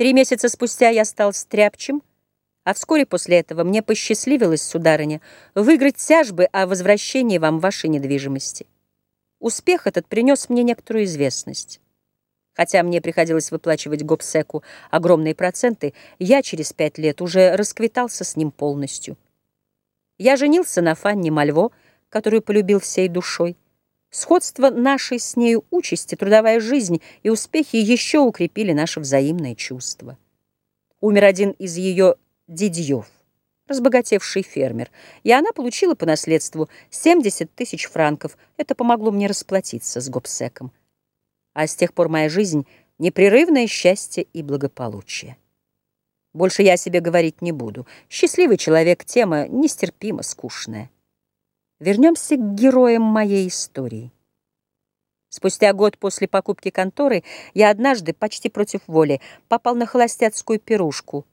Три месяца спустя я стал стряпчим, а вскоре после этого мне посчастливилось, сударыня, выиграть тяжбы о возвращении вам вашей недвижимости. Успех этот принес мне некоторую известность. Хотя мне приходилось выплачивать гопсеку огромные проценты, я через пять лет уже расквитался с ним полностью. Я женился на Фанне Мальво, которую полюбил всей душой. Сходство нашей с нею участи, трудовая жизнь и успехи еще укрепили наше взаимное чувство. Умер один из ее дедьев, разбогатевший фермер, и она получила по наследству 70 тысяч франков. Это помогло мне расплатиться с гопсеком. А с тех пор моя жизнь — непрерывное счастье и благополучие. Больше я о себе говорить не буду. Счастливый человек — тема нестерпимо скучная. Вернемся к героям моей истории. Спустя год после покупки конторы я однажды, почти против воли, попал на холостяцкую пирушку.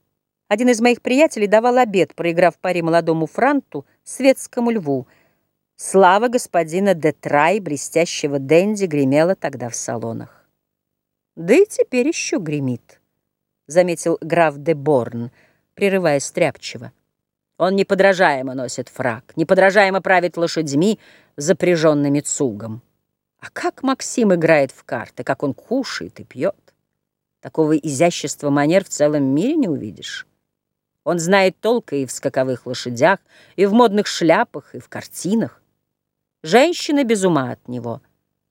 Один из моих приятелей давал обед, проиграв пари молодому франту, светскому льву. Слава господина Детрай, блестящего Дэнди, гремела тогда в салонах. Да и теперь еще гремит, заметил граф де Борн, прерывая стряпчиво. Он неподражаемо носит фраг, неподражаемо правит лошадьми, запряженными цугом. А как Максим играет в карты, как он кушает и пьет. Такого изящества манер в целом мире не увидишь. Он знает толк и в скаковых лошадях, и в модных шляпах, и в картинах. Женщина без ума от него.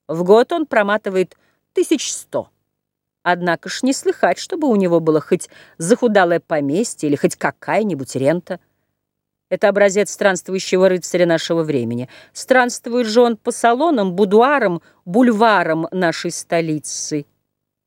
В год он проматывает тысяч сто. Однако ж не слыхать, чтобы у него было хоть захудалое поместье или хоть какая-нибудь рента. Это образец странствующего рыцаря нашего времени. Странствует же он по салонам, будуарам, бульварам нашей столицы.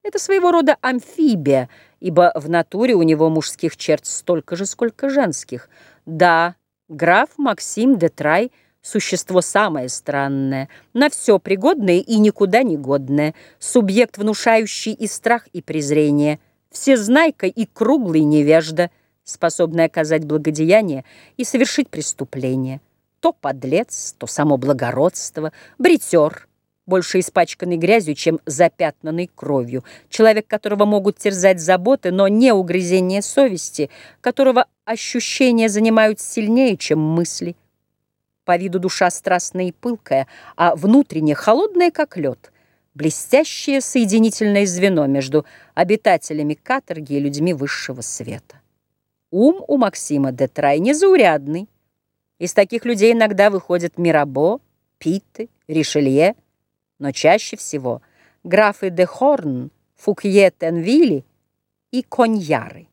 Это своего рода амфибия, ибо в натуре у него мужских черт столько же, сколько женских. Да, граф Максим де Трай — существо самое странное, на все пригодное и никуда не годное, субъект, внушающий и страх, и презрение, всезнайка и круглый невежда — способный оказать благодеяние и совершить преступление. То подлец, то само благородство, бритер, больше испачканный грязью, чем запятнанный кровью, человек, которого могут терзать заботы, но не угрызение совести, которого ощущения занимают сильнее, чем мысли. По виду душа страстная и пылкая, а внутренне холодная, как лед, блестящее соединительное звено между обитателями каторги и людьми высшего света. Ум у Максима де Трай незаурядный. Из таких людей иногда выходят Мирабо, Питты, Ришелье, но чаще всего графы де Хорн, Фукье Тенвилли и Коньяры.